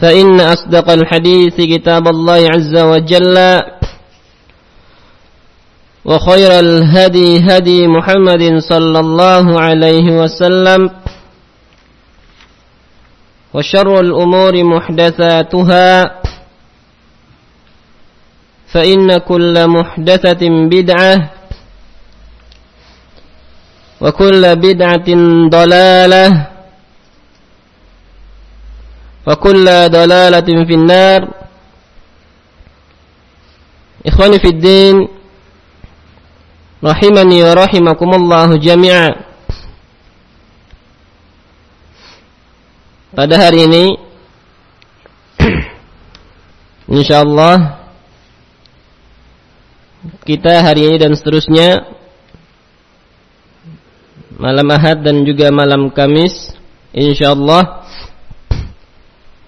فإن أصدق الحديث كتاب الله عز وجل وخير الهدي هدي محمد صلى الله عليه وسلم وشر الأمور محدثاتها فإن كل محدثة بدعة وكل بدعة ضلالة وكل ضلالة في النار إخواني في الدين رحمني ورحمكم الله جميعا pada hari ini insyaallah kita hari ini dan seterusnya malam Ahad dan juga malam Kamis insyaallah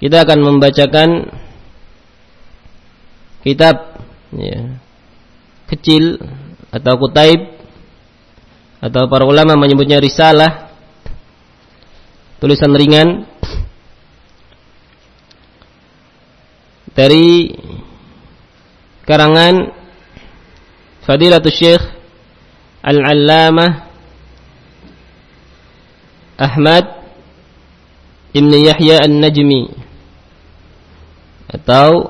kita akan membacakan kitab ya, kecil atau kutaib atau para ulama menyebutnya risalah tulisan ringan dari karangan Fadilatul Syekh Al-Allamah Ahmad Ibn Yahya An-Najmi atau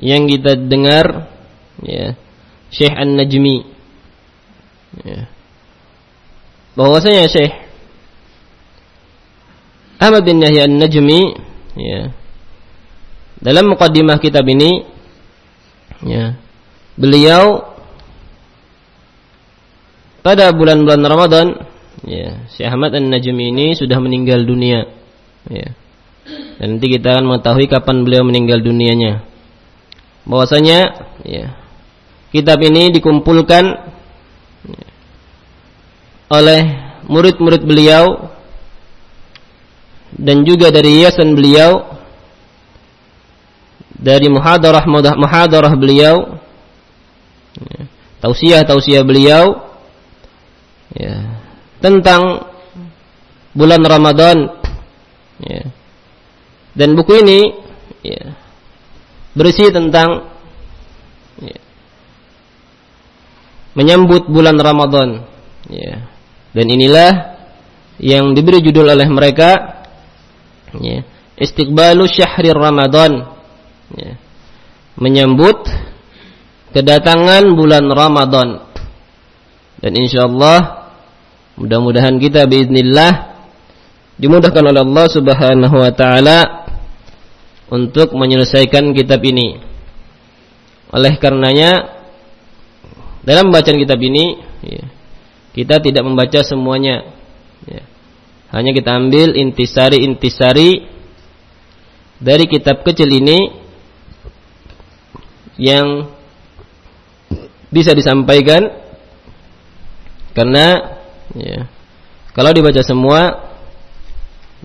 yang kita dengar ya Syekh An-Najmi ya. bahwasanya Syekh Ahmad bin Yahya An-Najmi ya dalam mukaddimah kitab ini ya beliau pada bulan-bulan Ramadan ya Syekh Ahmad An-Najmi ini sudah meninggal dunia ya dan nanti kita akan mengetahui kapan beliau meninggal dunianya bahwasanya ya kitab ini dikumpulkan ya, oleh murid-murid beliau dan juga dari yayasan beliau dari muhadarah muhadarah beliau ya, tausiah tausiah beliau ya, tentang bulan Ramadan ya. Dan buku ini ya, berisi tentang ya, menyambut bulan Ramadan ya. dan inilah yang diberi judul oleh mereka ya, istiqbalu syahri Ramadan ya. menyambut kedatangan bulan Ramadan dan insyaallah mudah-mudahan kita biiznillah dimudahkan oleh Allah Subhanahu wa taala untuk menyelesaikan kitab ini. Oleh karenanya dalam bacaan kitab ini ya, kita tidak membaca semuanya. Ya. Hanya kita ambil intisari-intisari dari kitab kecil ini yang bisa disampaikan karena ya, kalau dibaca semua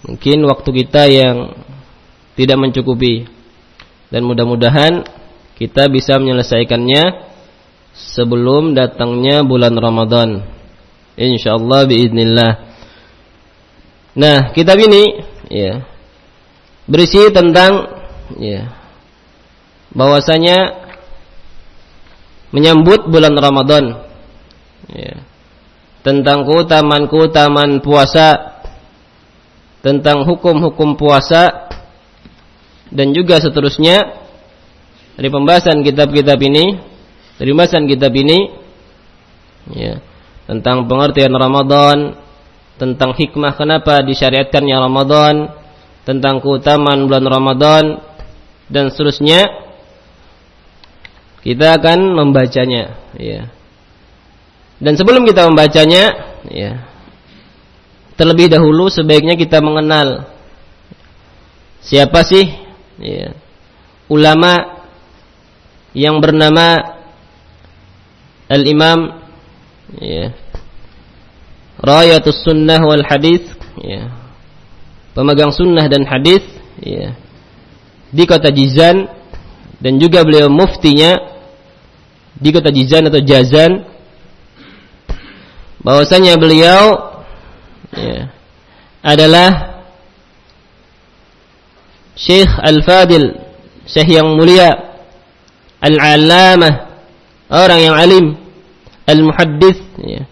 mungkin waktu kita yang tidak mencukupi dan mudah-mudahan kita bisa menyelesaikannya sebelum datangnya bulan Ramadan. Insyaallah biiznillah. Nah, kitab ini ya berisi tentang ya bahwasanya menyambut bulan Ramadan. Ya. Tentang keutamaan-keutamaan puasa, tentang hukum-hukum puasa dan juga seterusnya dari pembahasan kitab-kitab ini dari pembahasan kitab ini ya, tentang pengertian Ramadan, tentang hikmah kenapa disyariatkannya Ramadan, tentang keutamaan bulan Ramadan dan seterusnya kita akan membacanya ya. Dan sebelum kita membacanya ya terlebih dahulu sebaiknya kita mengenal siapa sih ya, ulama yang bernama Al-Imam ya, Rayatus Sunnah wal Hadis ya, pemegang sunnah dan hadis ya, di kota Jizan dan juga beliau muftinya di kota Jizan atau Jazan. Bahwasanya beliau ya, adalah Syekh Al-Fadil Syekh yang mulia Al-Alamah orang yang alim al-muhaddis ya.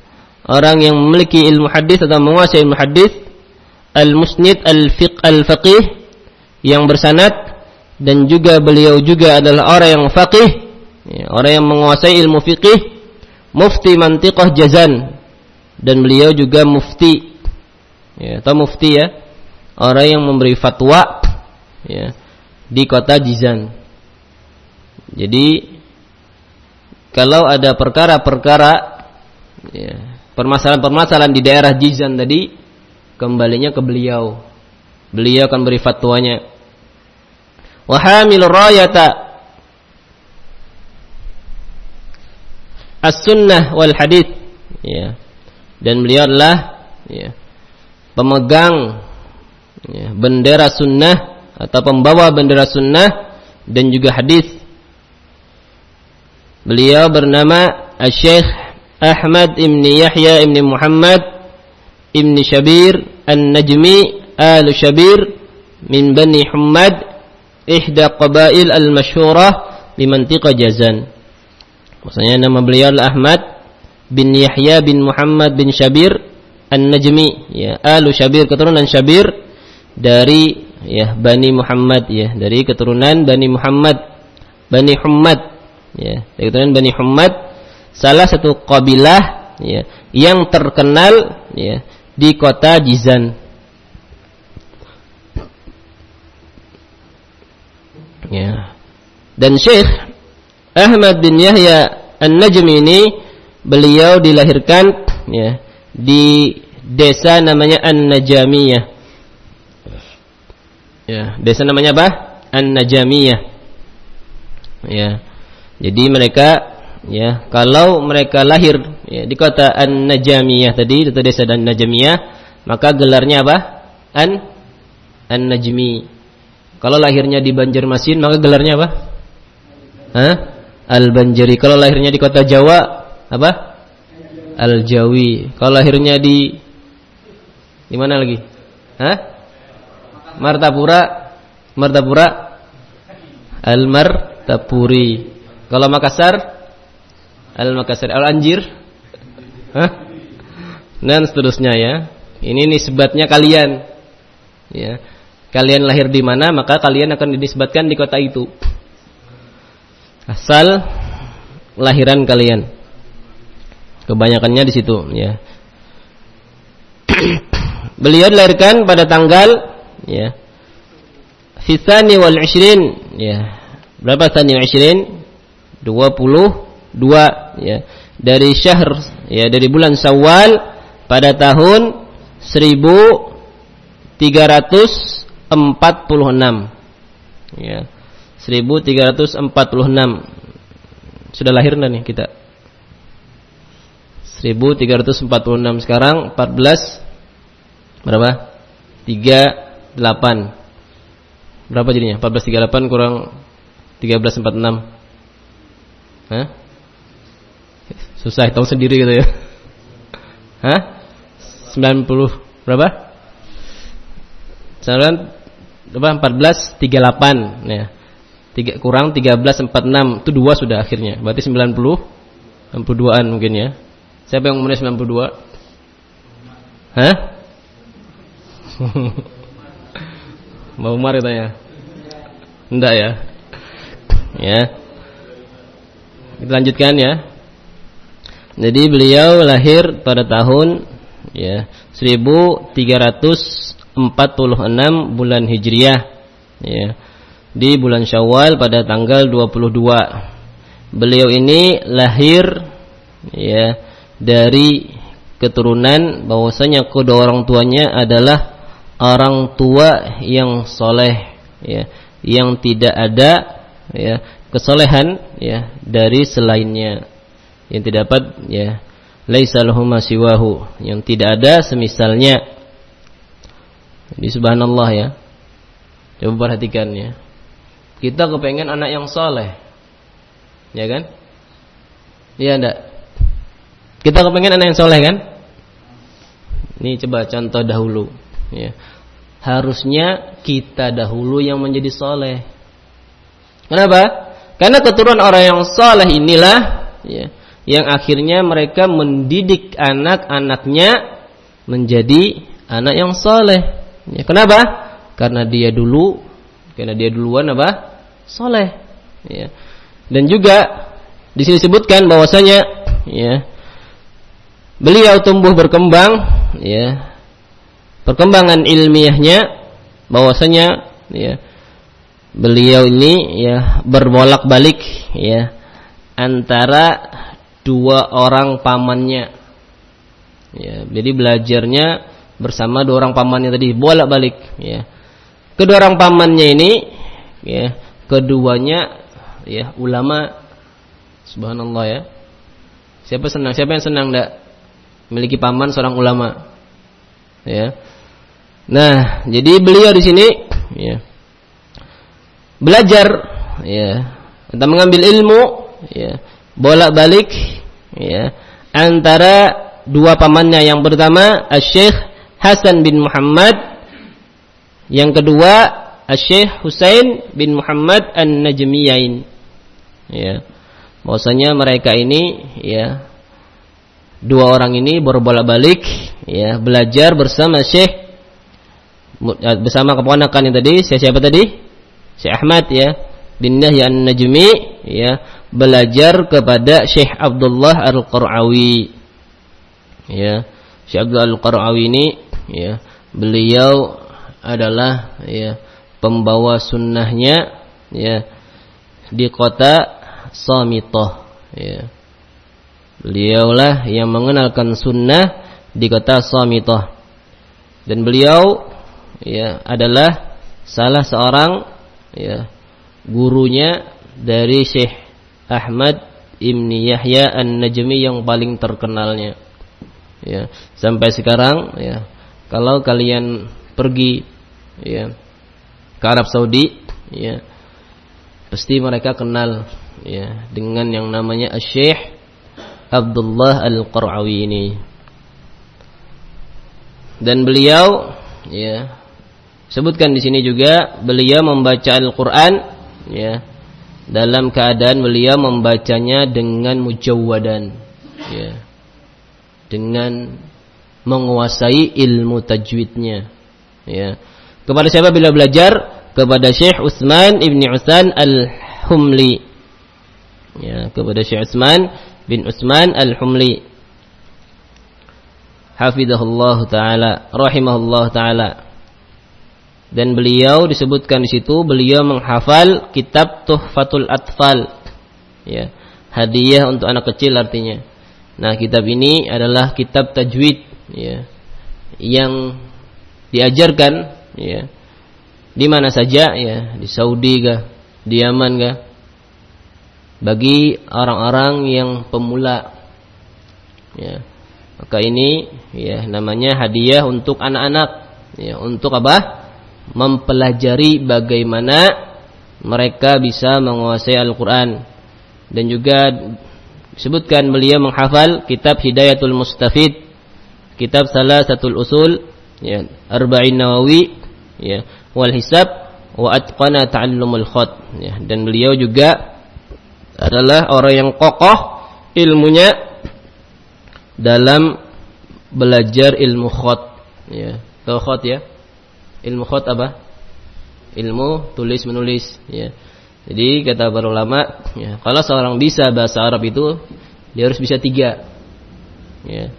orang yang memiliki ilmu hadis atau menguasai ilmu hadis al-musnid al-fiq al-faqih yang bersanad dan juga beliau juga adalah orang yang faqih ya, orang yang menguasai ilmu fiqih mufti mantiqah jazan dan beliau juga mufti ya, atau mufti ya orang yang memberi fatwa ya, di kota Jizan jadi kalau ada perkara-perkara ya, permasalahan-permasalahan di daerah Jizan tadi kembalinya ke beliau. Beliau akan beri fatwanya. Wa hamilur rayata as-sunnah wal hadith ya. Dan beliau adalah ya, pemegang ya, bendera sunnah atau pembawa bendera sunnah dan juga hadis Beliau bernama Syekh Ahmad Ibn Yahya Ibn Muhammad Ibn Shabir An-Najmi Al Shabir min Bani Hummad ihda qabail al-masyhurah di mantiqa Jazan. Maksudnya nama beliau adalah Ahmad bin Yahya bin Muhammad bin Shabir An-Najmi ya Al Shabir keturunan Shabir dari ya Bani Muhammad ya. Dari keturunan Bani Muhammad Bani Hummad ya. Keturunan Bani Hummad salah satu kabilah ya yang terkenal ya di kota Jizan. Ya. Dan Syekh Ahmad bin Yahya An-Najmi ini beliau dilahirkan ya di desa namanya An-Najamiyah ya desa namanya apa An-Najamiyah ya jadi mereka ya kalau mereka lahir ya, di kota An-Najamiyah tadi atau desa dan Najamiyah maka gelarnya apa? An An-Najmi. Kalau lahirnya di Banjarmasin maka gelarnya apa? Hah? Al-Banjari. Kalau lahirnya di kota Jawa apa? Al-Jawi. Kalau lahirnya di di mana lagi? Hah? Martapura. Martapura. Al-Martapuri. Kalau Makassar Al-Makassar Al-Anjir? Dan seterusnya ya Ini nisbatnya kalian ya Kalian lahir di mana Maka kalian akan dinisbatkan di kota itu Asal Lahiran kalian Kebanyakannya di situ ya Beliau dilahirkan pada tanggal ya fi tsani wal 20 ya. Berapa tsani wal 20? 22 ya. Dari syahr ya dari bulan Syawal pada tahun 1346 ya. 1346 sudah lahir nih kita 1346 sekarang 14 berapa? 38 berapa jadinya? 1438 kurang 1346 Hah? Susah tahu sendiri gitu ya Hah? 90 berapa? 9 berapa? 14 38 ya. 3 kurang 13 46 itu dua sudah akhirnya. Berarti 90 62-an mungkin ya. Siapa yang umurnya 92? Hah? Mbak Umar ya? Enggak ya? Ya. Kita lanjutkan ya. Jadi beliau lahir pada tahun ya 1346 bulan Hijriah ya. Di bulan Syawal pada tanggal 22. Beliau ini lahir ya dari keturunan bahwasanya kedua orang tuanya adalah orang tua yang soleh ya yang tidak ada ya kesolehan ya dari selainnya. Yang tidak dapat ya laisa yang tidak ada semisalnya. Di subhanallah ya. Coba perhatikan ya. Kita kepengen anak yang soleh. Ya kan? Iya enggak kita kepengen anak yang soleh kan? Ini coba contoh dahulu. Ya. Harusnya kita dahulu yang menjadi soleh. Kenapa? Karena keturunan orang yang soleh inilah ya, yang akhirnya mereka mendidik anak-anaknya menjadi anak yang soleh. Ya, kenapa? Karena dia dulu, karena dia duluan apa? Soleh. Ya. Dan juga di sini disebutkan bahwasanya ya beliau tumbuh berkembang ya perkembangan ilmiahnya bahwasanya ya beliau ini ya berbolak-balik ya antara dua orang pamannya. Ya jadi belajarnya bersama dua orang pamannya tadi bolak-balik ya. Kedua orang pamannya ini ya keduanya ya ulama subhanallah ya. Siapa senang? Siapa yang senang enggak memiliki paman seorang ulama. Ya. Nah, jadi beliau di sini ya, belajar ya, tentang mengambil ilmu ya, bolak-balik ya, antara dua pamannya. Yang pertama Syekh Hasan bin Muhammad. Yang kedua Syekh Husain bin Muhammad An-Najmiyain. Ya. Bahwasanya mereka ini ya dua orang ini berbolak-balik ya belajar bersama Syekh bersama keponakan yang tadi Syekh siapa tadi? Syekh Ahmad ya. Bin An-Najmi ya belajar kepada Syekh Abdullah Al-Qarawi. Ya Syekh Abdullah Al-Qarawi ini ya beliau adalah ya pembawa sunnahnya ya di kota Samitah ya Beliaulah yang mengenalkan sunnah di kota Samitah. Dan beliau ya adalah salah seorang ya gurunya dari Syekh Ahmad Ibni Yahya An-Najmi yang paling terkenalnya. Ya, sampai sekarang ya kalau kalian pergi ya ke Arab Saudi ya pasti mereka kenal ya dengan yang namanya Syekh Abdullah Al-Qarawi ini. Dan beliau ya sebutkan di sini juga beliau membaca Al-Qur'an ya dalam keadaan beliau membacanya dengan mujawwadan ya dengan menguasai ilmu tajwidnya ya kepada siapa bila belajar kepada Syekh Utsman Ibni Usan Al-Humli ya kepada Syekh Utsman bin Utsman Al-Humli hafizahullah taala rahimahullah taala Dan beliau disebutkan di situ beliau menghafal kitab Tuhfatul Atfal. Ya, hadiah untuk anak kecil artinya. Nah, kitab ini adalah kitab tajwid ya yang diajarkan ya di mana saja ya di Saudi kah, di Yaman kah bagi orang-orang yang pemula. Ya. Maka ini ya namanya hadiah untuk anak-anak. Ya untuk apa? Mempelajari bagaimana mereka bisa menguasai Al-Qur'an. Dan juga disebutkan beliau menghafal kitab Hidayatul Mustafid kitab salah satu usul ya Arba'in Nawawi ya wal hisab wa atqana ta'allumul khat ya. Dan beliau juga adalah orang yang kokoh ilmunya dalam belajar ilmu khat ya tahu khat ya? Ilmu khat apa? Ilmu tulis menulis ya. Jadi kata para ulama ya kalau seorang bisa bahasa Arab itu dia harus bisa tiga. Ya.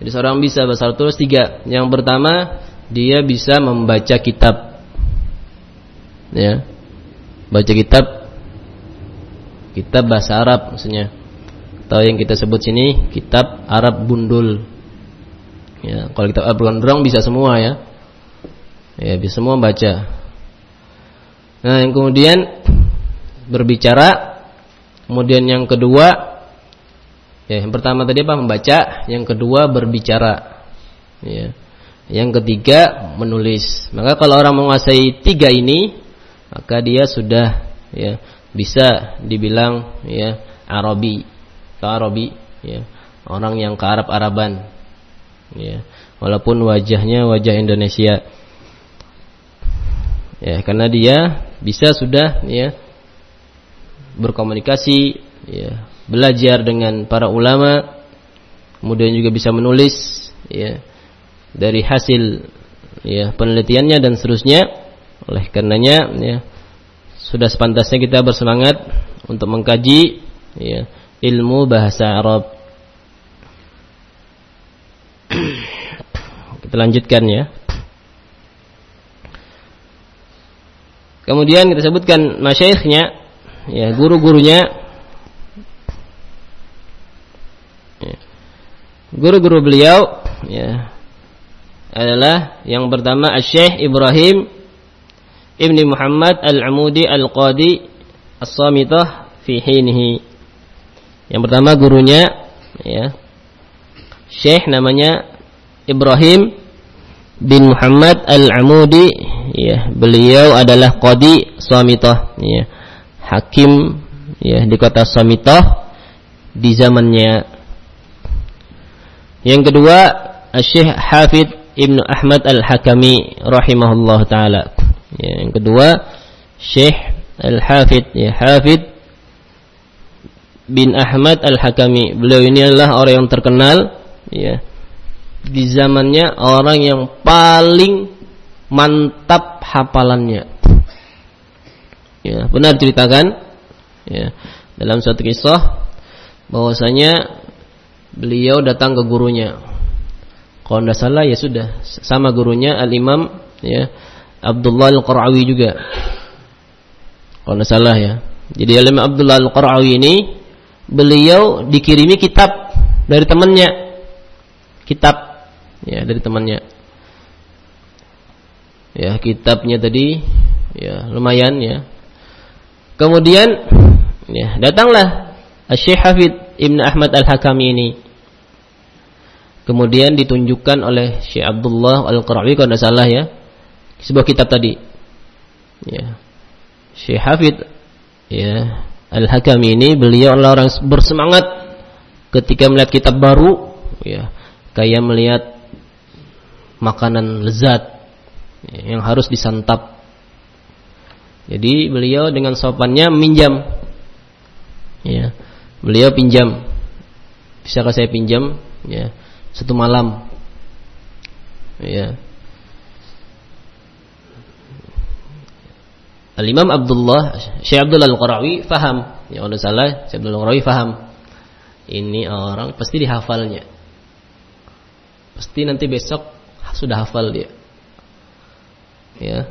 Jadi seorang bisa bahasa Arab terus tiga. Yang pertama dia bisa membaca kitab, ya, baca kitab, kitab bahasa Arab maksudnya. Atau yang kita sebut sini kitab Arab Bundul. Ya, kalau kitab Arab Gondrong bisa semua ya. Ya, bisa semua baca. Nah, yang kemudian berbicara, kemudian yang kedua Ya, yang pertama tadi apa? Membaca, yang kedua berbicara. Ya. Yang ketiga menulis. Maka kalau orang menguasai tiga ini, maka dia sudah ya bisa dibilang ya Arabi, Arabi, ya. Orang yang ke Arab-Araban. Ya. Walaupun wajahnya wajah Indonesia. Ya, karena dia bisa sudah ya berkomunikasi ya belajar dengan para ulama, kemudian juga bisa menulis ya dari hasil ya penelitiannya dan seterusnya. Oleh karenanya ya sudah sepantasnya kita bersemangat untuk mengkaji ya ilmu bahasa Arab. kita lanjutkan ya. Kemudian kita sebutkan masyaikhnya ya guru-gurunya Guru-guru beliau ya adalah yang pertama Syekh Ibrahim Ibni Muhammad Al-Amudi Al-Qadi As-Samitah fi hinihi. Yang pertama gurunya ya Syekh namanya Ibrahim bin Muhammad Al-Amudi ya beliau adalah qadi Samitah ya hakim ya di kota Samitah di zamannya yang kedua, Syekh Hafid Ibnu Ahmad Al-Hakami rahimahullah taala. Ya, yang kedua, Syekh Al-Hafid ya Hafid bin Ahmad Al-Hakami. Beliau ini adalah orang yang terkenal ya di zamannya orang yang paling mantap hafalannya. Ya, benar ceritakan ya dalam suatu kisah bahwasanya beliau datang ke gurunya. Kalau tidak salah ya sudah sama gurunya Al Imam ya Abdullah Al Qarawi juga. Kalau tidak salah ya. Jadi Al Imam Abdullah Al Qarawi ini beliau dikirimi kitab dari temannya. Kitab ya dari temannya. Ya kitabnya tadi ya lumayan ya. Kemudian ya datanglah Syekh Hafid Ibn Ahmad Al-Hakami ini kemudian ditunjukkan oleh Syekh Abdullah Al-Qarawi kalau tidak salah ya sebuah kitab tadi. Ya. Syekh Hafid ya Al-Hakami ini beliau adalah orang bersemangat ketika melihat kitab baru ya kayak melihat makanan lezat ya, yang harus disantap. Jadi beliau dengan sopannya minjam ya beliau pinjam. Bisakah saya pinjam? Ya satu malam. Ya. Al-Imam Abdullah Syekh Abdullah Al-Qarawi faham. Ya Allah salah, Syekh Abdullah Al-Qarawi faham. Ini orang pasti dihafalnya. Pasti nanti besok sudah hafal dia. ya.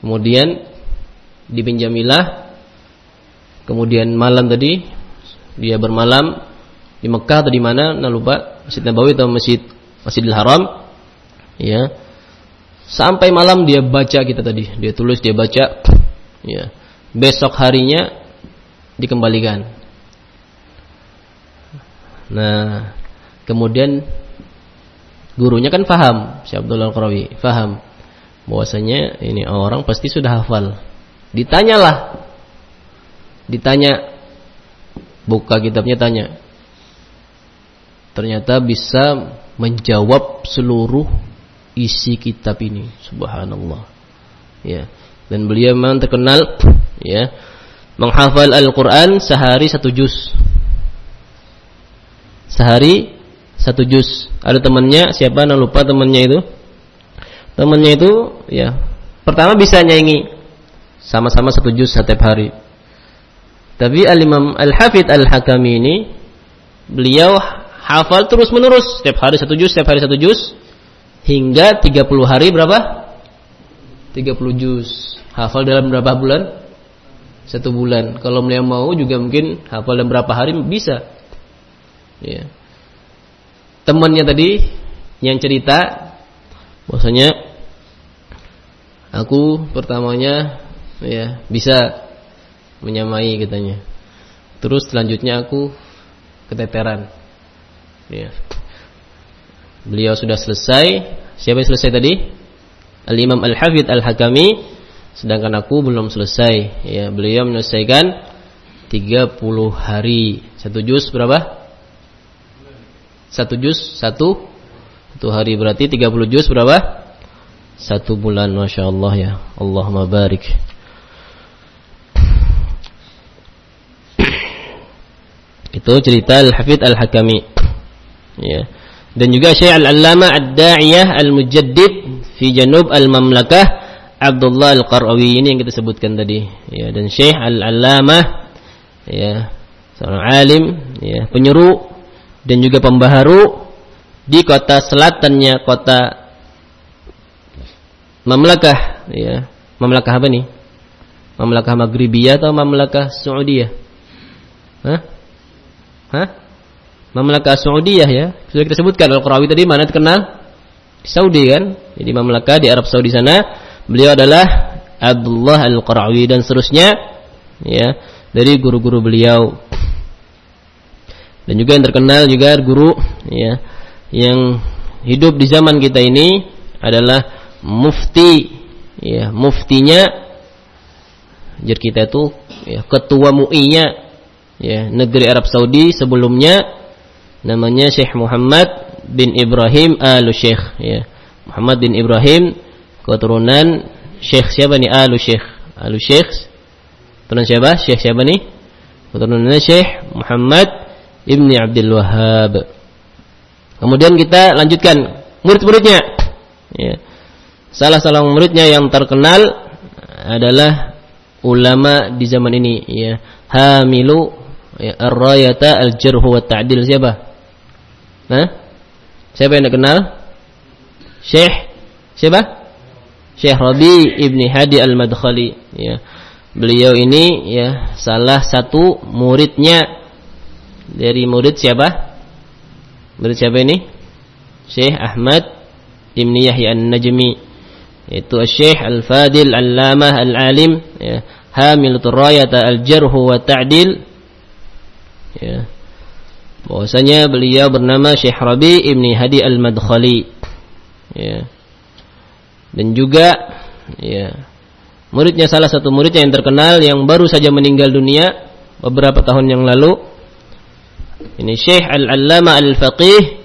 Kemudian dipinjamilah kemudian malam tadi dia bermalam di Mekah atau di mana, nah lupa, Masjid Nabawi atau Masjid Masjidil Haram. Ya. Sampai malam dia baca kita tadi, dia tulis, dia baca. Ya. Besok harinya dikembalikan. Nah, kemudian gurunya kan faham, Syekh Abdullah Al-Qarawi, faham bahwasanya ini orang pasti sudah hafal. Ditanyalah. Ditanya buka kitabnya tanya. Ternyata bisa menjawab seluruh isi kitab ini. Subhanallah. Ya. Dan beliau memang terkenal ya menghafal Al-Quran sehari satu juz. Sehari satu juz. Ada temannya, siapa nak lupa temannya itu? Temannya itu, ya, pertama bisa nyanyi sama-sama satu juz setiap hari. Tapi Al-Imam Al-Hafidh Al-Hakami ini beliau hafal terus menerus setiap hari satu juz, setiap hari satu juz hingga 30 hari berapa? 30 juz. Hafal dalam berapa bulan? satu bulan. Kalau beliau mau juga mungkin hafal dalam berapa hari bisa. Ya. Temannya tadi yang cerita bahwasanya aku pertamanya ya bisa menyamai katanya. Terus selanjutnya aku keteteran. Ya. Beliau sudah selesai. Siapa yang selesai tadi? Al-Imam Al-Hafidh Al-Hakami sedangkan aku belum selesai. Ya beliau menyelesaikan 30 hari. Satu juz berapa? Satu juz satu? Satu hari berarti 30 juz berapa? Satu bulan masya Allah ya. Allahumma barik. Itu cerita Al-Hafidh Al-Hakami. Ya. Dan juga Syekh Al-Allama Ad-Da'iyah Al-Mujaddid fi Janub Al-Mamlakah Abdullah Al-Qarawi ini yang kita sebutkan tadi. Ya dan Syekh Al-Allamah ya seorang alim ya penyeru dan juga pembaharu di kota selatannya kota Mamlakah ya. Mamlakah apa nih? Mamlakah Maghribiyah atau Mamlakah Saudiyah? Hah? Hah? Mamlakah Saudiyah ya. Sudah kita sebutkan Al-Qarawi tadi mana terkenal Saudi kan jadi Mamlakah di Arab Saudi sana Beliau adalah Abdullah Al-Qarawi dan seterusnya ya dari guru-guru beliau. Dan juga yang terkenal juga guru ya yang hidup di zaman kita ini adalah mufti ya muftinya jadi kita itu ya, ketua MUI-nya ya negeri Arab Saudi sebelumnya namanya Syekh Muhammad bin Ibrahim Al-Syekh ya Muhammad bin Ibrahim keturunan Syekh siapa nih? Alu Syekh. Alu Syekh. Keturunan siapa? Syekh siapa nih? Keturunan Syekh Muhammad Ibni Abdul Wahhab. Kemudian kita lanjutkan murid-muridnya. Ya. Salah seorang muridnya yang terkenal adalah ulama di zaman ini ya Hamilu ya, Ar-Rayata Al-Jarh wa Ta'dil siapa? Hah? Siapa yang dikenal? Syekh siapa? Syekh Rabi Ibni Hadi Al-Madkhali ya. Beliau ini ya salah satu muridnya dari murid siapa? Murid siapa ini? Syekh Ahmad Ibni Yahya An-Najmi itu Syekh Al-Fadil Al-Lamah Al-Alim ya. Hamilatul Rayata Al-Jarh wa Ta'dil ya. Bahwasanya beliau bernama Syekh Rabi Ibni Hadi Al-Madkhali. Ya. Dan juga ya muridnya salah satu muridnya yang terkenal yang baru saja meninggal dunia beberapa tahun yang lalu. Ini Syekh Al-Allama Al-Faqih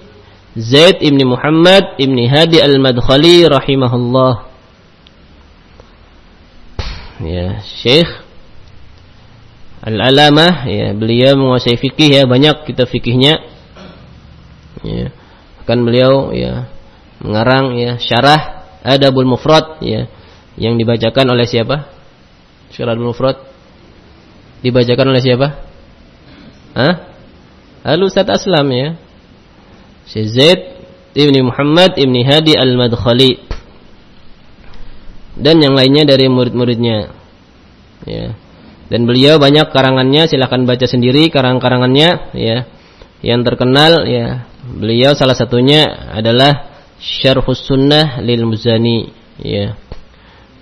Zaid ibn Muhammad ibn Hadi Al-Madkhali rahimahullah. Ya Syekh Al-Alamah ya beliau menguasai fikih ya banyak kita fikihnya ya kan beliau ya mengarang ya syarah Adabul Mufrad ya yang dibacakan oleh siapa? Syarahul Mufrad dibacakan oleh siapa? Hah? Al-Ustaz Aslam ya. Syekh Zaid Ibni Muhammad Ibni Hadi Al-Madkhali. dan yang lainnya dari murid-muridnya. Ya. Dan beliau banyak karangannya, silahkan baca sendiri karang-karangannya ya. Yang terkenal ya, beliau salah satunya adalah Syarhus Sunnah lil Muzani ya.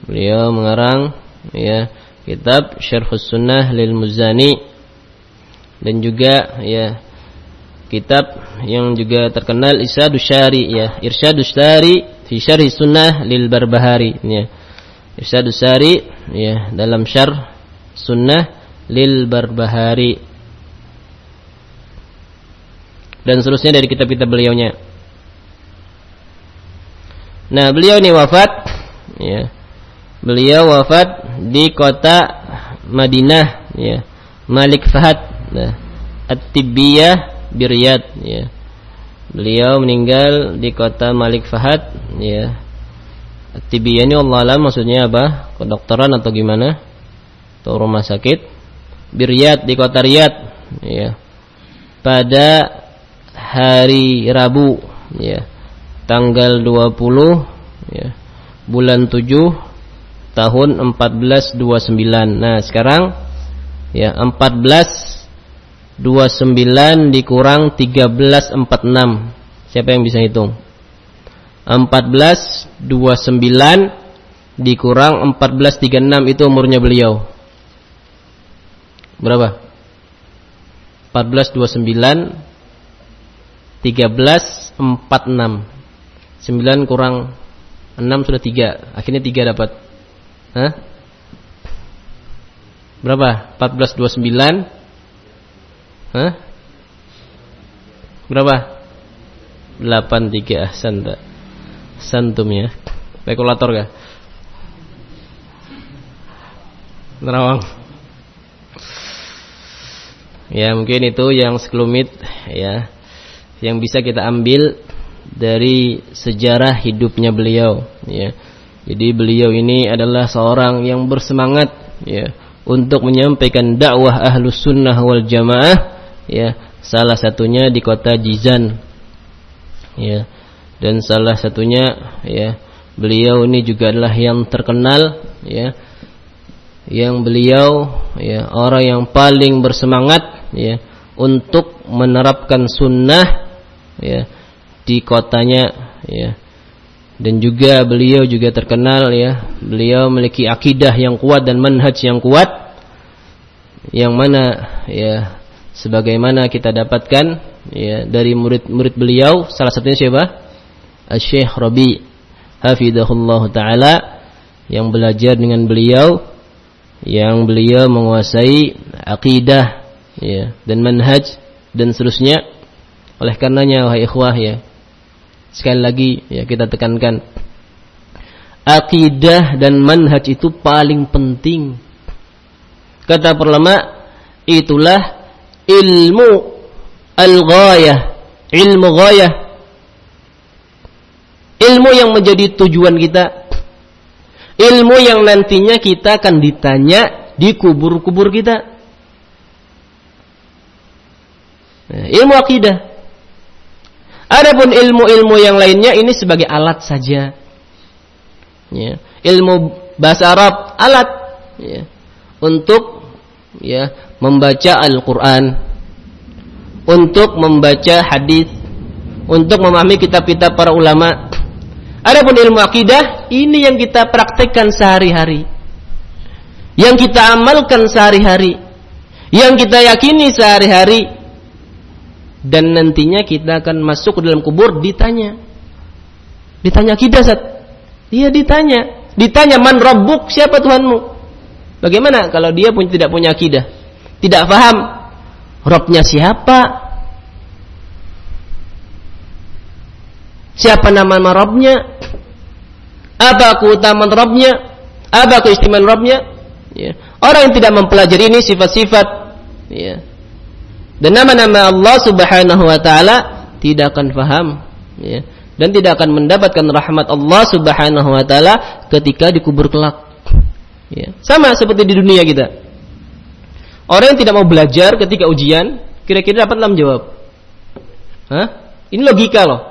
Beliau mengarang ya kitab Syarhus Sunnah lil Muzani dan juga ya kitab yang juga terkenal Isyadus Syari ya Irsyadus Syari fi Syarhi Sunnah lil Barbahari ya Irsyadus Syari ya dalam syarh Sunnah lil Barbahari dan seterusnya dari kitab-kitab beliaunya. Nah, beliau ini wafat ya. Beliau wafat di kota Madinah ya. Malik Fahad nah, At-Tibbiyah Biryad ya. Beliau meninggal di kota Malik Fahad ya. At-Tibbiyah ini Allah alam maksudnya apa? Kedokteran atau gimana? Atau rumah sakit? Biryad di kota Riyadh ya. Pada hari Rabu ya tanggal 20 ya, bulan 7 tahun 1429. Nah, sekarang ya 1429 dikurang 1346. Siapa yang bisa hitung? 1429 dikurang 1436 itu umurnya beliau. Berapa? 1429 1346 9 kurang 6 sudah 3 Akhirnya 3 dapat Hah? Berapa? 1429 Hah? Berapa? 83 Ahsan tak? Santum ya Spekulator kah? Terawang Ya mungkin itu yang sekelumit ya yang bisa kita ambil dari sejarah hidupnya beliau ya. Jadi beliau ini adalah seorang yang bersemangat ya untuk menyampaikan dakwah ahlus sunnah wal jamaah ya salah satunya di kota Jizan ya dan salah satunya ya beliau ini juga adalah yang terkenal ya yang beliau ya orang yang paling bersemangat ya untuk menerapkan sunnah ya di kotanya ya. Dan juga beliau juga terkenal ya beliau memiliki akidah yang kuat dan manhaj yang kuat yang mana ya sebagaimana kita dapatkan ya dari murid-murid beliau salah satunya siapa? Syekh Rabi hafidahullah taala yang belajar dengan beliau yang beliau menguasai akidah ya. Dan manhaj dan seterusnya. Oleh karenanya wahai ikhwah ya. Sekali lagi ya kita tekankan. Akidah dan manhaj itu paling penting. Kata perlama itulah ilmu al-ghayah. Ilmu ghayah. Ilmu yang menjadi tujuan kita. Ilmu yang nantinya kita akan ditanya di kubur-kubur kita nah, ilmu akidah Adapun ilmu-ilmu yang lainnya ini sebagai alat saja. Ya. Ilmu bahasa Arab alat ya. untuk ya membaca Al-Qur'an, untuk membaca hadis, untuk memahami kitab-kitab para ulama. Adapun ilmu akidah ini yang kita praktekkan sehari-hari. Yang kita amalkan sehari-hari. Yang kita yakini sehari-hari dan nantinya kita akan masuk ke dalam kubur ditanya. Ditanya kita Zat iya ditanya. Ditanya man rabbuk? Siapa Tuhanmu? Bagaimana kalau dia pun tidak punya akidah? Tidak paham Robnya siapa? Siapa nama Robnya? Apa keutamaan Robnya? Apa keistimewaan Robnya? Ya. orang yang tidak mempelajari ini sifat-sifat ya dan nama-nama Allah Subhanahu wa taala tidak akan faham ya dan tidak akan mendapatkan rahmat Allah Subhanahu wa taala ketika dikubur kelak. Ya. Sama seperti di dunia kita. Orang yang tidak mau belajar ketika ujian, kira-kira dapat enam jawab. Hah? Ini logika loh.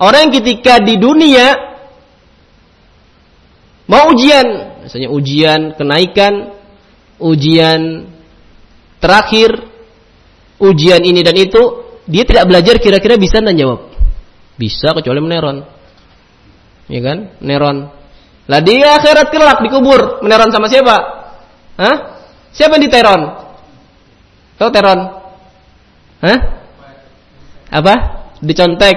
Orang yang ketika di dunia Mau ujian, misalnya ujian kenaikan, ujian terakhir, ujian ini dan itu, dia tidak belajar kira-kira bisa dan jawab. Bisa kecuali meneron. Ya kan? Meneron. Lah dia akhirat kelak dikubur, meneron sama siapa? Hah? Siapa yang diteron? Kau teron? Hah? Apa? Dicontek,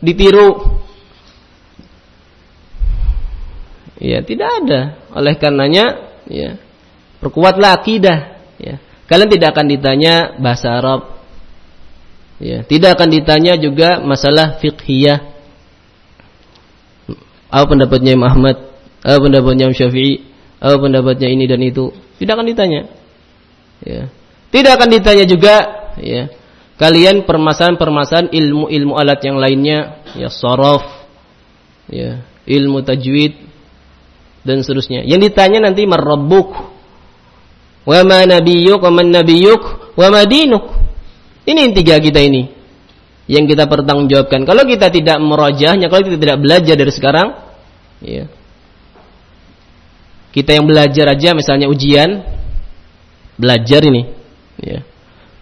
ditiru, Ya, tidak ada. Oleh karenanya, ya, perkuatlah akidah, ya. Kalian tidak akan ditanya bahasa Arab. Ya, tidak akan ditanya juga masalah fiqhiyah. Apa pendapatnya Imam Ahmad? Apa pendapatnya Imam Syafi'i? Apa pendapatnya ini dan itu? Tidak akan ditanya. Ya. Tidak akan ditanya juga, ya. Kalian permasalahan-permasalahan ilmu-ilmu alat yang lainnya, ya sorof, ya, ilmu tajwid, dan seterusnya. Yang ditanya nanti marrabbuk wa ma nabiyyuk wa man nabiyyuk wa ma dinuk. Ini tiga kita ini yang kita pertanggungjawabkan. Kalau kita tidak merajahnya, kalau kita tidak belajar dari sekarang, ya. Kita yang belajar aja misalnya ujian belajar ini, ya.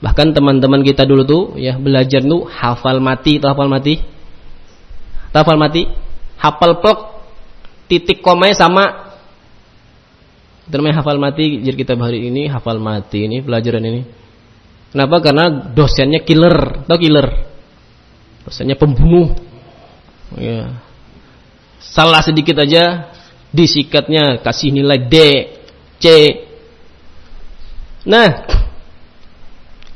Bahkan teman-teman kita dulu tuh ya belajar tuh hafal mati atau hafal mati? Hafal mati? Hafal plek titik komanya sama namanya hafal mati jadi kita hari ini hafal mati ini pelajaran ini. Kenapa? Karena dosennya killer. Atau killer? Dosennya pembunuh. Ya. Salah sedikit aja disikatnya kasih nilai D C. Nah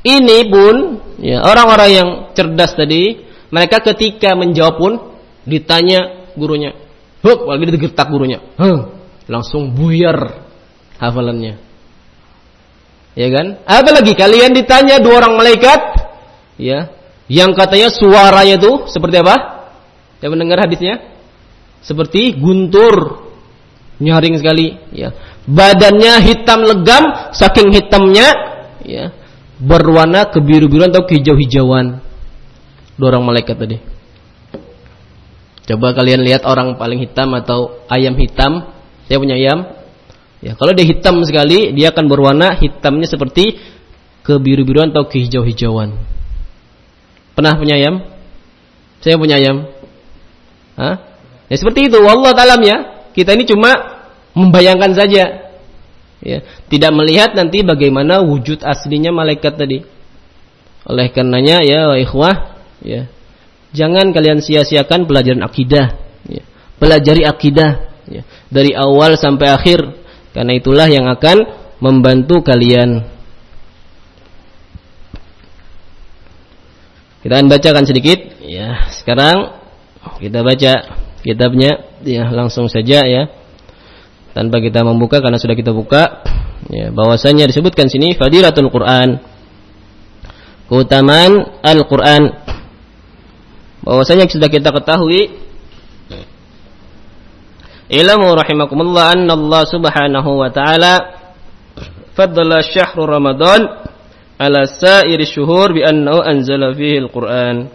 ini pun ya orang-orang yang cerdas tadi mereka ketika menjawab pun ditanya gurunya Hup, lagi digetak gurunya. Huh, langsung buyar hafalannya. Ya kan? Apalagi kalian ditanya dua orang malaikat, ya, yang katanya suaranya itu seperti apa? Yang mendengar hadisnya? Seperti guntur, nyaring sekali, ya. Badannya hitam legam, saking hitamnya, ya, berwarna kebiru-biruan atau kehijau-hijauan. Dua orang malaikat tadi. Coba kalian lihat orang paling hitam atau ayam hitam. Saya punya ayam. Ya, kalau dia hitam sekali, dia akan berwarna hitamnya seperti kebiru-biruan atau kehijau-hijauan. Pernah punya ayam? Saya punya ayam. Hah? Ya seperti itu. Allah talam ya. Kita ini cuma membayangkan saja. Ya, tidak melihat nanti bagaimana wujud aslinya malaikat tadi. Oleh karenanya ya ikhwah, ya, Jangan kalian sia-siakan pelajaran akidah. Ya. Pelajari akidah ya. dari awal sampai akhir, karena itulah yang akan membantu kalian. Kita akan bacakan sedikit. Ya, sekarang kita baca kitabnya. Ya, langsung saja ya, tanpa kita membuka karena sudah kita buka. Ya, bahwasanya disebutkan sini fadilatul Quran. Keutamaan Al-Quran bahwasanya sudah kita ketahui ilmu rahimakumullah anna Allah subhanahu wa ta'ala faddala syahrul ramadan ala sa'iri syuhur bi annahu anzala fihi al-Qur'an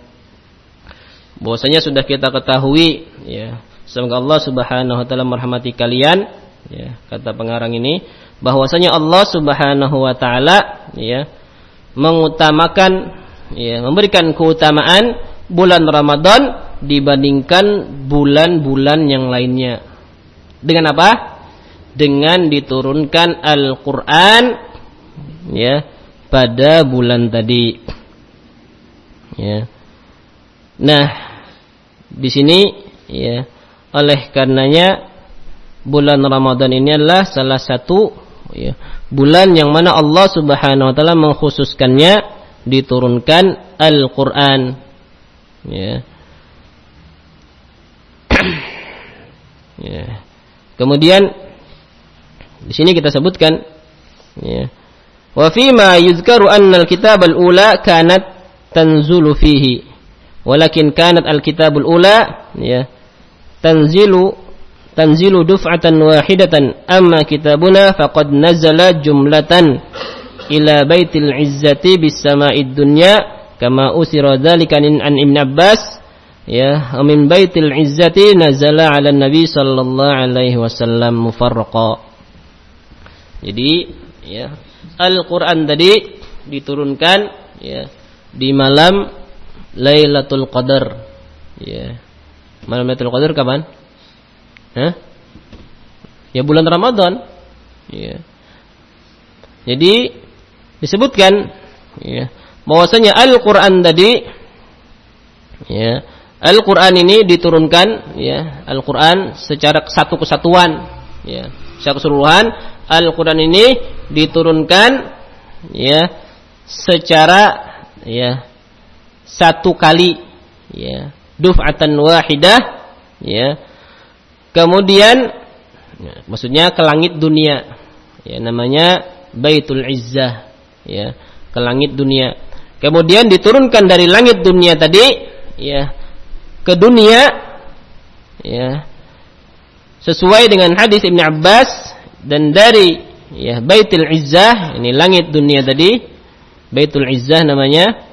bahwasanya sudah kita ketahui ya semoga Allah subhanahu wa ta'ala merahmati kalian ya kata pengarang ini bahwasanya Allah subhanahu wa ta'ala ya mengutamakan ya memberikan keutamaan bulan Ramadan dibandingkan bulan-bulan yang lainnya. Dengan apa? Dengan diturunkan Al-Qur'an ya pada bulan tadi. Ya. Nah, di sini ya oleh karenanya bulan Ramadan ini adalah salah satu ya, bulan yang mana Allah Subhanahu wa taala mengkhususkannya diturunkan Al-Qur'an ya ya kemudian di sini kita sebutkan ya. Wa fi ma yuzkaru anna al-kitab al-ula kanat tanzulu fihi. Walakin kanat al-kitab al-ula ya tanzilu tanzilu duf'atan wahidatan. Amma kitabuna faqad nazala jumlatan ila baitil izzati bis sama'id dunya kama usira dzalika an Ibn Abbas ya min baitil izzati nazala ala nabi sallallahu alaihi wasallam mufarraqa. Jadi ya Al-Qur'an tadi diturunkan ya di malam Lailatul Qadar. Ya. Malam Lailatul Qadar kapan? Hah? ya bulan Ramadan. Ya. Jadi disebutkan ya bahwasanya Al-Qur'an tadi ya Al-Quran ini diturunkan ya Al-Quran secara satu kesatuan ya secara keseluruhan. Al-Quran ini diturunkan ya secara ya satu kali ya duf'atan wahidah ya. Kemudian ya, maksudnya ke langit dunia ya namanya Baitul Izzah ya ke langit dunia. Kemudian diturunkan dari langit dunia tadi ya ke dunia ya sesuai dengan hadis Ibn Abbas dan dari ya Baitul Izzah ini langit dunia tadi Baitul Izzah namanya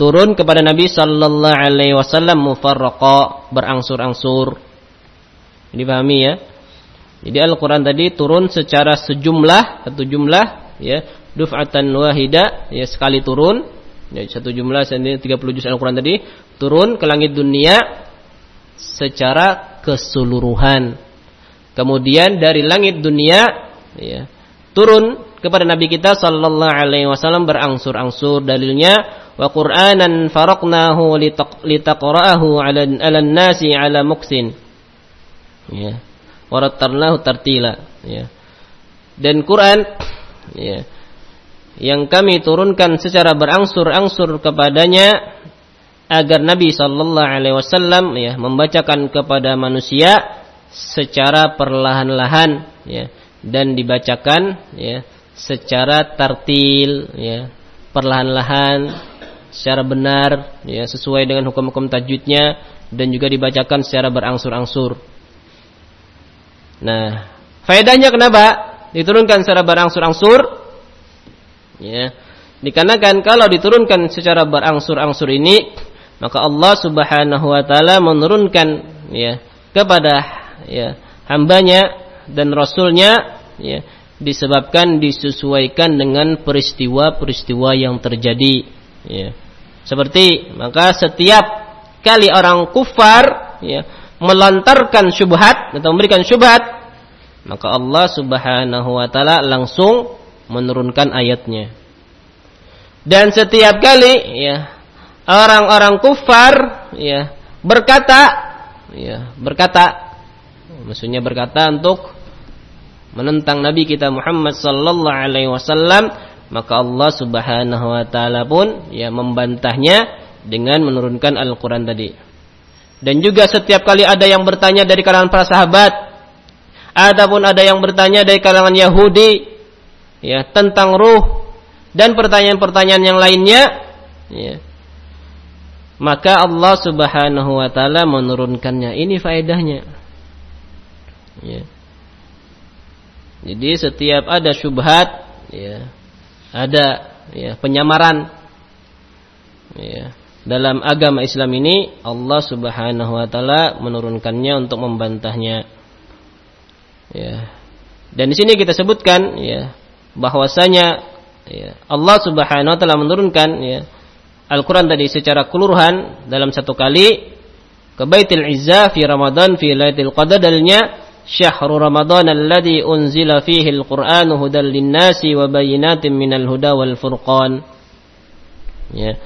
turun kepada Nabi sallallahu alaihi wasallam mufarraqa berangsur-angsur. Dipahami ya? Jadi Al-Qur'an tadi turun secara sejumlah satu jumlah ya duf'atan wahida ya sekali turun ya, satu jumlah 30 juz Al-Quran tadi turun ke langit dunia secara keseluruhan. Kemudian dari langit dunia ya, turun kepada Nabi kita sallallahu alaihi wasallam berangsur-angsur. Dalilnya wa Qur'anan faraqnahu litaqra'ahu 'ala 'alan nasi 'ala muksin ya warattarnahu tartila. Ya. Dan Quran ya yang kami turunkan secara berangsur-angsur kepadanya agar Nabi sallallahu alaihi wasallam ya membacakan kepada manusia secara perlahan-lahan ya dan dibacakan ya secara tartil ya perlahan-lahan secara benar ya sesuai dengan hukum-hukum tajwidnya dan juga dibacakan secara berangsur-angsur. Nah, faedahnya kenapa diturunkan secara berangsur-angsur? Ya. Dikarenakan kalau diturunkan secara berangsur-angsur ini, maka Allah Subhanahu wa taala menurunkan ya kepada ya hambanya dan rasulnya ya disebabkan disesuaikan dengan peristiwa-peristiwa yang terjadi ya. Seperti maka setiap kali orang kufar ya melontarkan syubhat atau memberikan syubhat maka Allah Subhanahu wa taala langsung menurunkan ayatnya. Dan setiap kali ya orang-orang kufar ya berkata ya berkata maksudnya berkata untuk menentang Nabi kita Muhammad sallallahu alaihi wasallam maka Allah Subhanahu wa taala pun ya membantahnya dengan menurunkan Al-Qur'an tadi. Dan juga setiap kali ada yang bertanya dari kalangan para sahabat ataupun ada yang bertanya dari kalangan Yahudi ya tentang ruh dan pertanyaan-pertanyaan yang lainnya ya maka Allah Subhanahu wa taala menurunkannya. Ini faedahnya. Ya. Jadi setiap ada syubhat ya ada ya penyamaran ya dalam agama Islam ini Allah Subhanahu wa taala menurunkannya untuk membantahnya. Ya. Dan di sini kita sebutkan ya bahwasanya ya, Allah Subhanahu wa taala menurunkan ya, Al-Qur'an tadi secara keluruhan dalam satu kali ke Baitul Izzah fi Ramadan fi Lailatul Qadar dalilnya syahrul Ramadan alladzi unzila fihi al-Qur'an hudal lin-nasi wa bayyinatin minal huda wal furqan. Ya.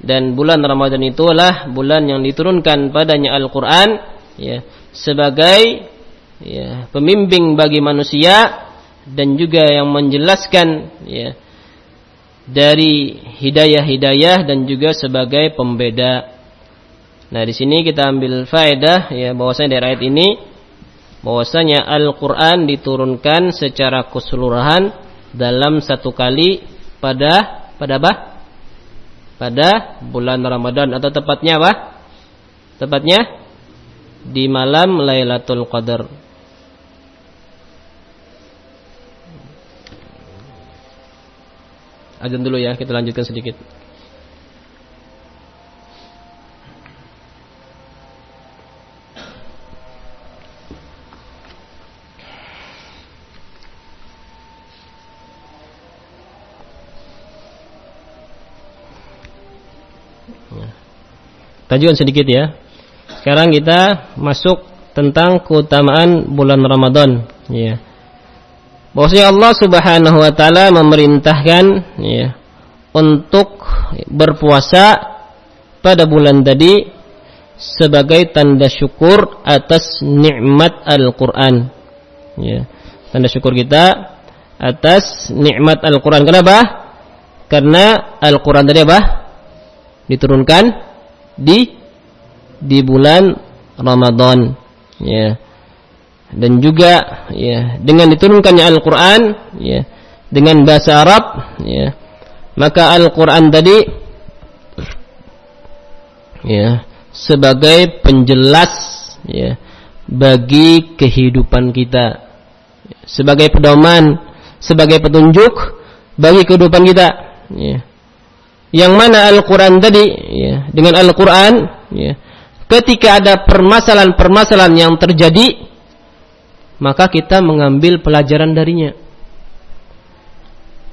Dan bulan Ramadan itulah bulan yang diturunkan padanya Al-Qur'an ya sebagai ya pembimbing bagi manusia dan juga yang menjelaskan ya dari hidayah-hidayah dan juga sebagai pembeda. Nah, di sini kita ambil faedah ya bahwasanya dari ayat ini bahwasanya Al-Qur'an diturunkan secara keseluruhan dalam satu kali pada pada apa? Pada bulan Ramadan atau tepatnya apa? Tepatnya di malam Lailatul Qadar. Adzan dulu ya, kita lanjutkan sedikit. Tajuan sedikit ya. Sekarang kita masuk tentang keutamaan bulan Ramadan, ya. Bahwasanya Allah Subhanahu wa taala memerintahkan ya untuk berpuasa pada bulan tadi sebagai tanda syukur atas nikmat Al-Qur'an. Ya. Tanda syukur kita atas nikmat Al-Qur'an. Kenapa? Karena Al-Qur'an tadi apa? Diturunkan di di bulan Ramadan. Ya dan juga ya dengan diturunkannya Al-Qur'an ya dengan bahasa Arab ya maka Al-Qur'an tadi ya sebagai penjelas ya bagi kehidupan kita. Sebagai pedoman sebagai petunjuk bagi kehidupan kita ya. Yang mana Al-Qur'an tadi ya dengan Al-Qur'an ya ketika ada permasalahan-permasalahan yang terjadi maka kita mengambil pelajaran darinya.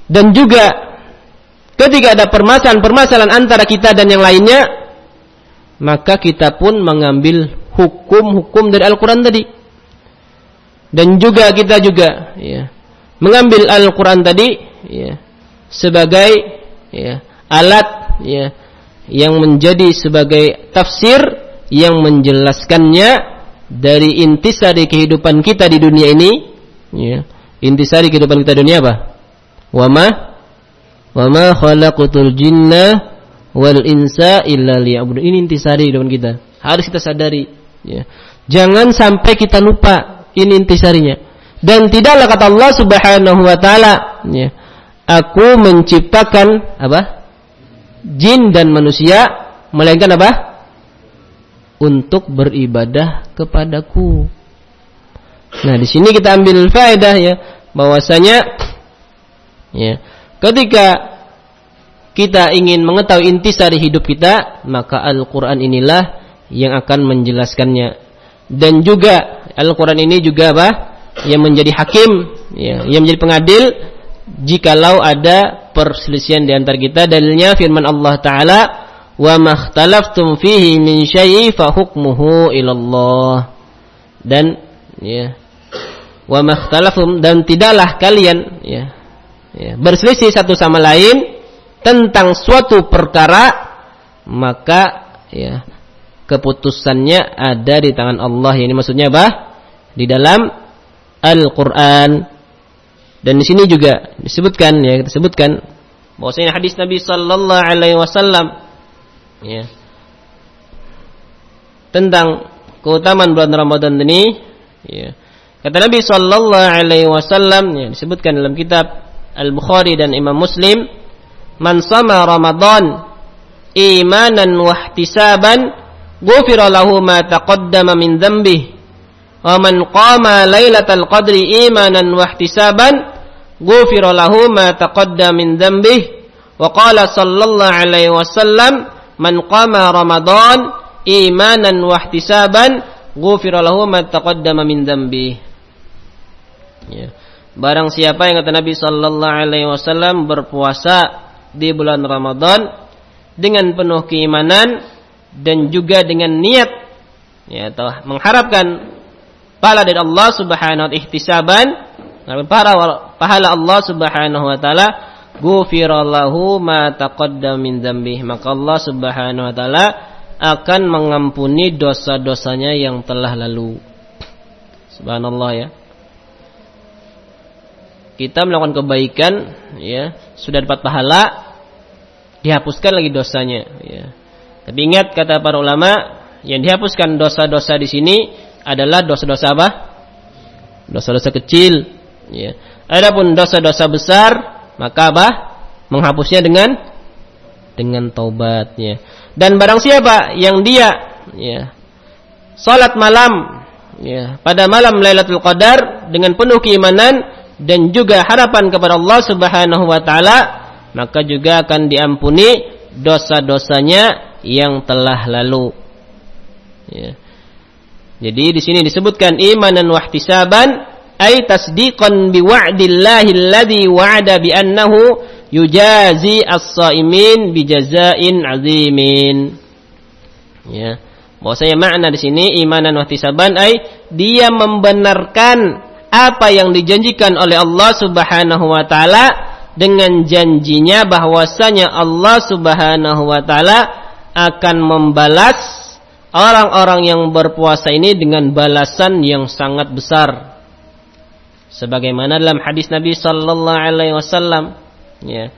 Dan juga ketika ada permasalahan-permasalahan antara kita dan yang lainnya, maka kita pun mengambil hukum-hukum dari Al-Quran tadi. Dan juga kita juga ya, mengambil Al-Quran tadi ya, sebagai ya, alat ya, yang menjadi sebagai tafsir yang menjelaskannya dari intisari kehidupan kita di dunia ini ya intisari kehidupan kita dunia apa? Wama wama khalaqatul jinna wal insa illa liya'budun ini intisari kehidupan kita. Harus kita sadari ya. Jangan sampai kita lupa ini intisarinya. Dan tidaklah kata Allah Subhanahu wa taala ya aku menciptakan apa? Jin dan manusia melainkan apa untuk beribadah kepadaku. Nah, di sini kita ambil faedah ya, bahwasanya ya, ketika kita ingin mengetahui intisari hidup kita, maka Al-Qur'an inilah yang akan menjelaskannya. Dan juga Al-Qur'an ini juga apa? Yang menjadi hakim, ya, yang menjadi pengadil jikalau ada perselisihan di antara kita. Dalilnya firman Allah taala wa makhtalaftum fihi min syai'i fa hukmuhu ilallah. Dan ya. Wa makhtalafum dan tidaklah kalian ya, ya berselisih satu sama lain tentang suatu perkara maka ya keputusannya ada di tangan Allah. Ini maksudnya apa? Di dalam Al-Qur'an. Dan di sini juga disebutkan ya disebutkan bahwasanya hadis Nabi sallallahu alaihi wasallam ya. Tentang keutamaan bulan Ramadan ini ya. Kata Nabi sallallahu alaihi wasallam ya disebutkan dalam kitab Al-Bukhari dan Imam Muslim man sama Ramadan imanan wa ihtisaban ghufira lahu ma taqaddama min dhanbihi wa man qama lailatal qadri imanan wa ihtisaban ghufira lahu ma taqaddama min dhanbihi wa qala sallallahu alaihi wasallam man qama Ramadan imanan wa ihtisaban lahu ma taqaddama min dzambi. Ya. Barang siapa yang kata Nabi sallallahu alaihi wasallam berpuasa di bulan Ramadan dengan penuh keimanan dan juga dengan niat ya atau mengharapkan pahala dari Allah Subhanahu wa taala ihtisaban pahala Allah Subhanahu wa taala ghufirallahu ma taqaddam min dzambih. Maka Allah Subhanahu wa taala akan mengampuni dosa-dosanya yang telah lalu. Subhanallah ya. Kita melakukan kebaikan ya sudah dapat pahala dihapuskan lagi dosanya ya. Tapi ingat kata para ulama yang dihapuskan dosa-dosa di sini adalah dosa-dosa apa? Dosa-dosa kecil ya. Adapun dosa-dosa besar maka apa? Menghapusnya dengan dengan taubatnya. Dan barang siapa yang dia ya salat malam ya pada malam Lailatul Qadar dengan penuh keimanan dan juga harapan kepada Allah Subhanahu wa taala maka juga akan diampuni dosa-dosanya yang telah lalu. Ya. Jadi di sini disebutkan imanan wahtisaban ay tasdiqan bi wa'dillahi alladhi wa'ada bi annahu yujazi as-saimin bijazain azimin. Ya. Bahwasanya makna di sini imanan wa ihtisaban ai dia membenarkan apa yang dijanjikan oleh Allah Subhanahu wa taala dengan janjinya bahwasanya Allah Subhanahu wa taala akan membalas orang-orang yang berpuasa ini dengan balasan yang sangat besar. Sebagaimana dalam hadis Nabi sallallahu alaihi wasallam, ya.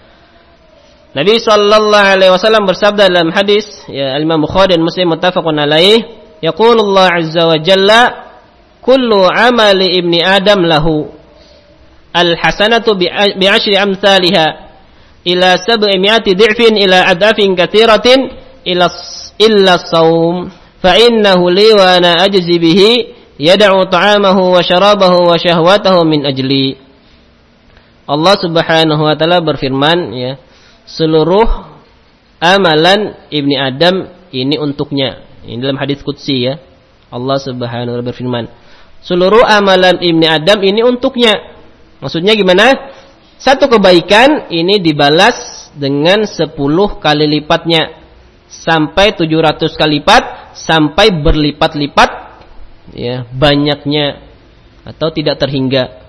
Nabi sallallahu alaihi wasallam bersabda dalam hadis ya Imam Bukhari dan Muslim muttafaqun alaih, yaqulullah azza wa jalla kullu amali ibni adam lahu al hasanatu bi ashri amsalha ila sab'imi'ati di'fin ila adafin katsiratin ila illa saum fa innahu li wa ana ajzi bihi yad'u ta'amahu wa syarabahu wa syahwatahu min ajli. Allah Subhanahu wa taala berfirman ya seluruh amalan ibni Adam ini untuknya. Ini dalam hadis qudsi ya. Allah Subhanahu wa taala berfirman seluruh amalan ibni Adam ini untuknya. Maksudnya gimana? Satu kebaikan ini dibalas dengan sepuluh kali lipatnya. Sampai 700 kali lipat sampai berlipat-lipat ya banyaknya atau tidak terhingga.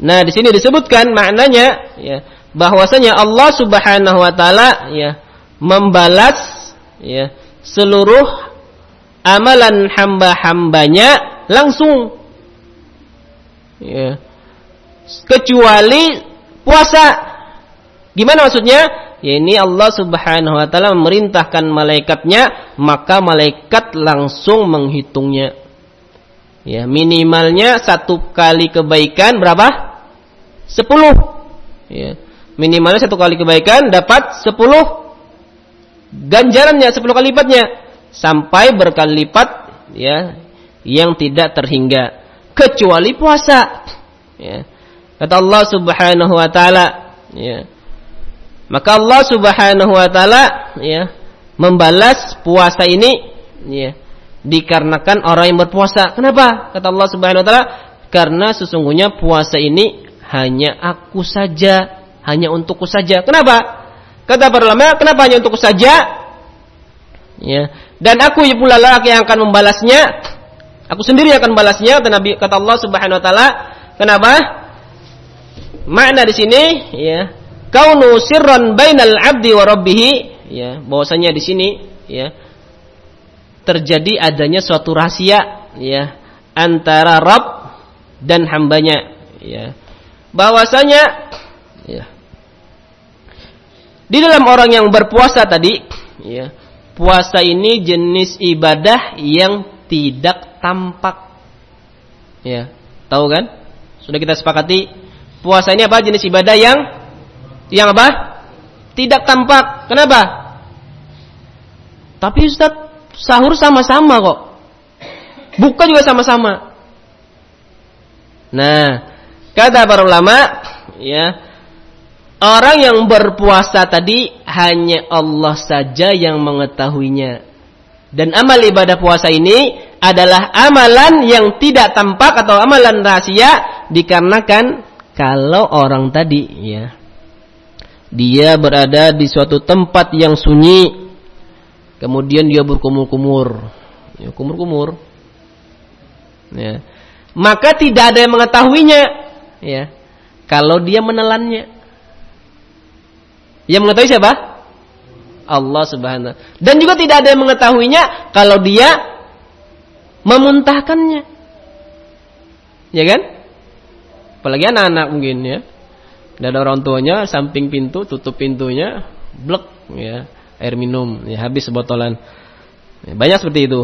Nah, di sini disebutkan maknanya ya bahwasanya Allah Subhanahu wa taala ya membalas ya seluruh amalan hamba-hambanya langsung ya kecuali puasa. Gimana maksudnya? ya ini Allah Subhanahu wa taala memerintahkan malaikatnya maka malaikat langsung menghitungnya ya minimalnya satu kali kebaikan berapa? Sepuluh. Ya minimalnya satu kali kebaikan dapat sepuluh ganjarannya sepuluh kali lipatnya. Sampai berkali lipat ya yang tidak terhingga. Kecuali puasa. Ya kata Allah Subhanahu wa taala ya. Maka Allah Subhanahu wa taala ya membalas puasa ini ya dikarenakan orang yang berpuasa. Kenapa? Kata Allah Subhanahu wa taala, karena sesungguhnya puasa ini hanya aku saja, hanya untukku saja. Kenapa? Kata para ulama, kenapa hanya untukku saja? Ya. Dan aku pula laki yang akan membalasnya. Aku sendiri akan membalasnya. Kata Nabi kata Allah Subhanahu wa taala, kenapa? Makna di sini ya, kaunu sirran bainal abdi wa rabbih ya bahwasanya di sini ya terjadi adanya suatu rahasia ya antara Rabb dan hambanya ya bahwasanya ya di dalam orang yang berpuasa tadi ya puasa ini jenis ibadah yang tidak tampak ya tahu kan sudah kita sepakati puasa ini apa jenis ibadah yang yang apa? Tidak tampak. Kenapa? Tapi Ustaz, sahur sama-sama kok. Buka juga sama-sama. Nah, kata para ulama, ya, orang yang berpuasa tadi hanya Allah saja yang mengetahuinya. Dan amal ibadah puasa ini adalah amalan yang tidak tampak atau amalan rahasia dikarenakan kalau orang tadi ya dia berada di suatu tempat yang sunyi kemudian dia berkumur-kumur. Ya, kumur-kumur. Ya. maka tidak ada yang mengetahuinya. Ya. Kalau dia menelannya. Yang mengetahui siapa? Allah subhanahu dan juga tidak ada yang mengetahuinya kalau dia memuntahkannya. Ya kan? Apalagi anak-anak mungkin ya. Dan orang tuanya samping pintu tutup pintunya blek ya air minum ya habis sebotolan ya, banyak seperti itu.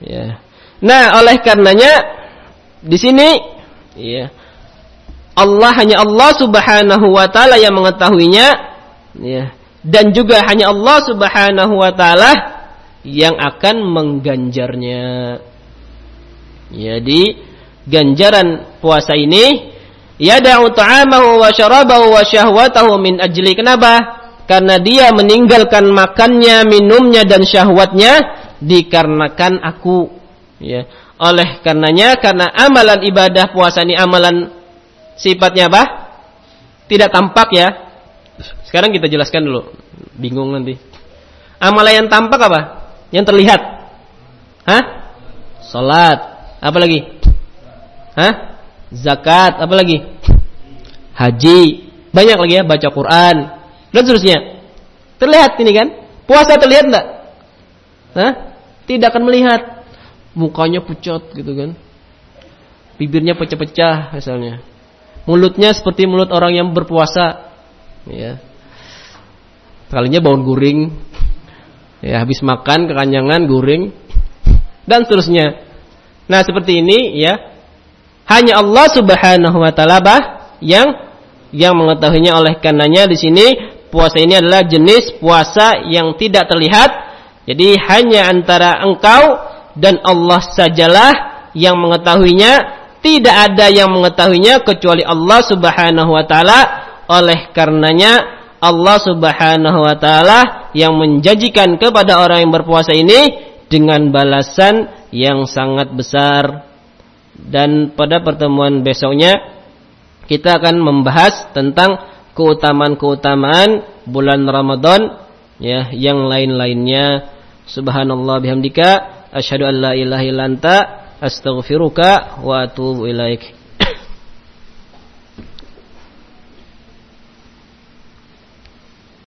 Ya. Nah oleh karenanya di sini ya Allah hanya Allah Subhanahu wa taala yang mengetahuinya ya. Dan juga hanya Allah Subhanahu wa taala yang akan mengganjarnya. Jadi ganjaran puasa ini yada'u ta'amahu wa syarabahu wa syahwatahu min ajli. Kenapa? Karena dia meninggalkan makannya, minumnya dan syahwatnya dikarenakan aku. Ya. Oleh karenanya karena amalan ibadah puasa ini amalan sifatnya apa? Tidak tampak ya. Sekarang kita jelaskan dulu. Bingung nanti. Amalan yang tampak apa? Yang terlihat. Hah? Salat. Apa lagi? Hah? Zakat. Apa lagi? Haji. Banyak lagi ya. Baca Quran. Dan seterusnya. Terlihat ini kan? Puasa terlihat enggak? Hah? Tidak akan melihat. Mukanya pucat gitu kan. Bibirnya pecah-pecah misalnya. Mulutnya seperti mulut orang yang berpuasa. Ya. Kalinya bangun guring. Ya, habis makan kekanyangan guring dan seterusnya. Nah, seperti ini ya. Hanya Allah Subhanahu wa taala bah yang yang mengetahuinya oleh karenanya di sini puasa ini adalah jenis puasa yang tidak terlihat. Jadi hanya antara engkau dan Allah sajalah yang mengetahuinya. Tidak ada yang mengetahuinya kecuali Allah Subhanahu wa taala. Oleh karenanya Allah Subhanahu wa taala yang menjanjikan kepada orang yang berpuasa ini dengan balasan yang sangat besar. Dan pada pertemuan besoknya kita akan membahas tentang keutamaan-keutamaan bulan Ramadan ya yang lain-lainnya. Subhanallah bihamdika asyhadu an la ilaha illa anta astaghfiruka wa atubu ilaik.